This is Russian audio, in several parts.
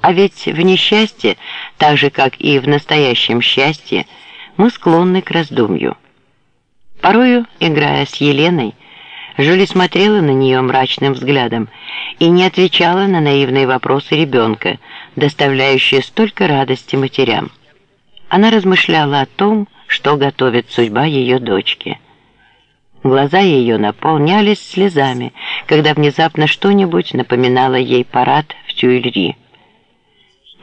А ведь в несчастье, так же как и в настоящем счастье, мы склонны к раздумью. Порою, играя с Еленой, Жюли смотрела на нее мрачным взглядом и не отвечала на наивные вопросы ребенка, доставляющие столько радости матерям. Она размышляла о том, что готовит судьба ее дочки. Глаза ее наполнялись слезами, когда внезапно что-нибудь напоминало ей парад в Тюильри.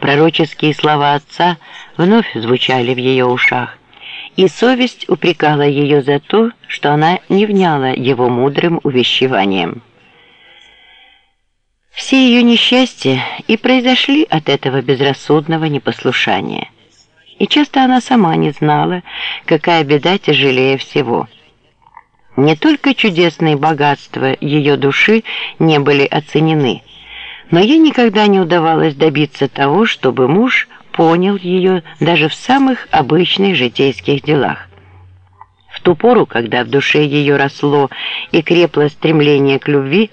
Пророческие слова отца вновь звучали в ее ушах, и совесть упрекала ее за то, что она не вняла его мудрым увещеванием. Все ее несчастья и произошли от этого безрассудного непослушания. И часто она сама не знала, какая беда тяжелее всего. Не только чудесные богатства ее души не были оценены, но ей никогда не удавалось добиться того, чтобы муж понял ее даже в самых обычных житейских делах. В ту пору, когда в душе ее росло и крепло стремление к любви,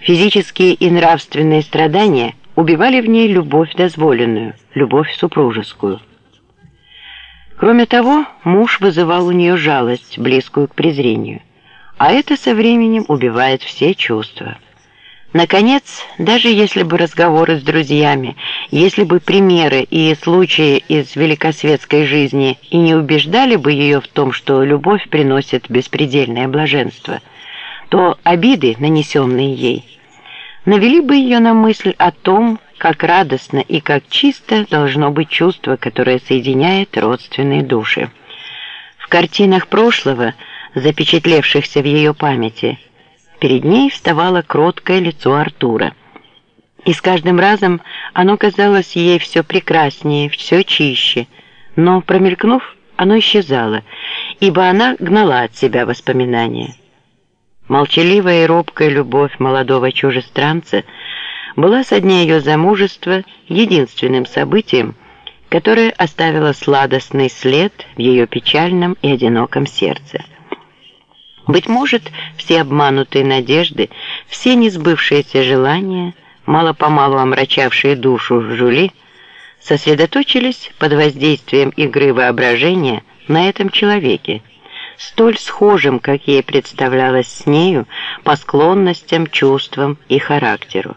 физические и нравственные страдания убивали в ней любовь дозволенную, любовь супружескую. Кроме того, муж вызывал у нее жалость, близкую к презрению, а это со временем убивает все чувства. Наконец, даже если бы разговоры с друзьями, если бы примеры и случаи из великосветской жизни и не убеждали бы ее в том, что любовь приносит беспредельное блаженство, то обиды, нанесенные ей, навели бы ее на мысль о том, как радостно и как чисто должно быть чувство, которое соединяет родственные души. В картинах прошлого, запечатлевшихся в ее памяти, Перед ней вставало кроткое лицо Артура. И с каждым разом оно казалось ей все прекраснее, все чище, но, промелькнув, оно исчезало, ибо она гнала от себя воспоминания. Молчаливая и робкая любовь молодого чужестранца была со дня ее замужества единственным событием, которое оставило сладостный след в ее печальном и одиноком сердце. Быть может, все обманутые надежды, все несбывшиеся желания, мало-помалу омрачавшие душу Жули, сосредоточились под воздействием игры воображения на этом человеке, столь схожим, как ей представлялось с нею, по склонностям, чувствам и характеру.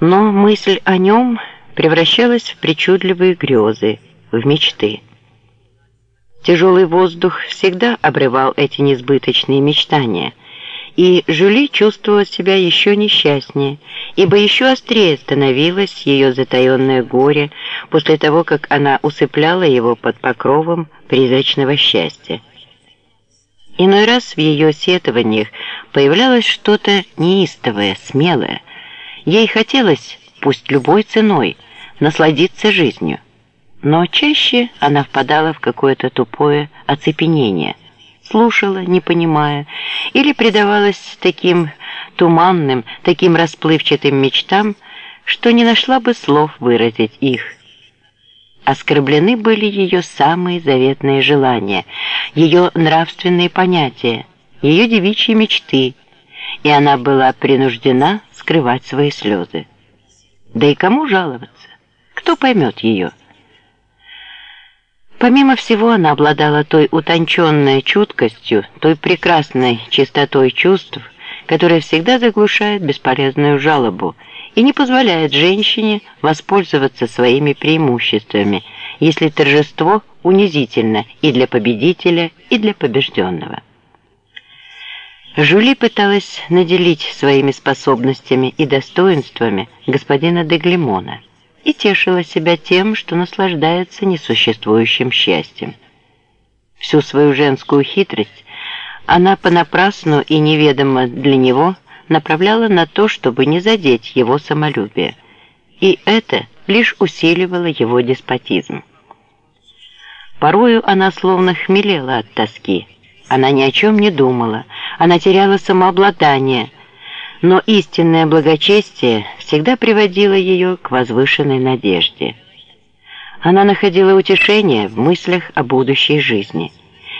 Но мысль о нем превращалась в причудливые грезы, в мечты. Тяжелый воздух всегда обрывал эти несбыточные мечтания, и Жюли чувствовала себя еще несчастнее, ибо еще острее становилось ее затаенное горе после того, как она усыпляла его под покровом призрачного счастья. Иной раз в ее сетованиях появлялось что-то неистовое, смелое. Ей хотелось, пусть любой ценой, насладиться жизнью но чаще она впадала в какое-то тупое оцепенение, слушала, не понимая, или предавалась таким туманным, таким расплывчатым мечтам, что не нашла бы слов выразить их. Оскорблены были ее самые заветные желания, ее нравственные понятия, ее девичьи мечты, и она была принуждена скрывать свои слезы. Да и кому жаловаться? Кто поймет ее? Помимо всего, она обладала той утонченной чуткостью, той прекрасной чистотой чувств, которая всегда заглушает бесполезную жалобу и не позволяет женщине воспользоваться своими преимуществами, если торжество унизительно и для победителя, и для побежденного. Жюли пыталась наделить своими способностями и достоинствами господина Деглимона – и тешила себя тем, что наслаждается несуществующим счастьем. Всю свою женскую хитрость она понапрасну и неведомо для него направляла на то, чтобы не задеть его самолюбие, и это лишь усиливало его деспотизм. Порою она словно хмелела от тоски. Она ни о чем не думала, она теряла самообладание, но истинное благочестие всегда приводило ее к возвышенной надежде. Она находила утешение в мыслях о будущей жизни,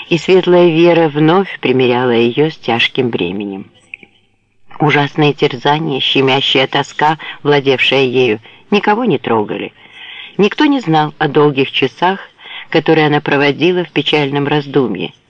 и светлая вера вновь примиряла ее с тяжким бременем. Ужасные терзания, щемящая тоска, владевшая ею, никого не трогали. Никто не знал о долгих часах, которые она проводила в печальном раздумье.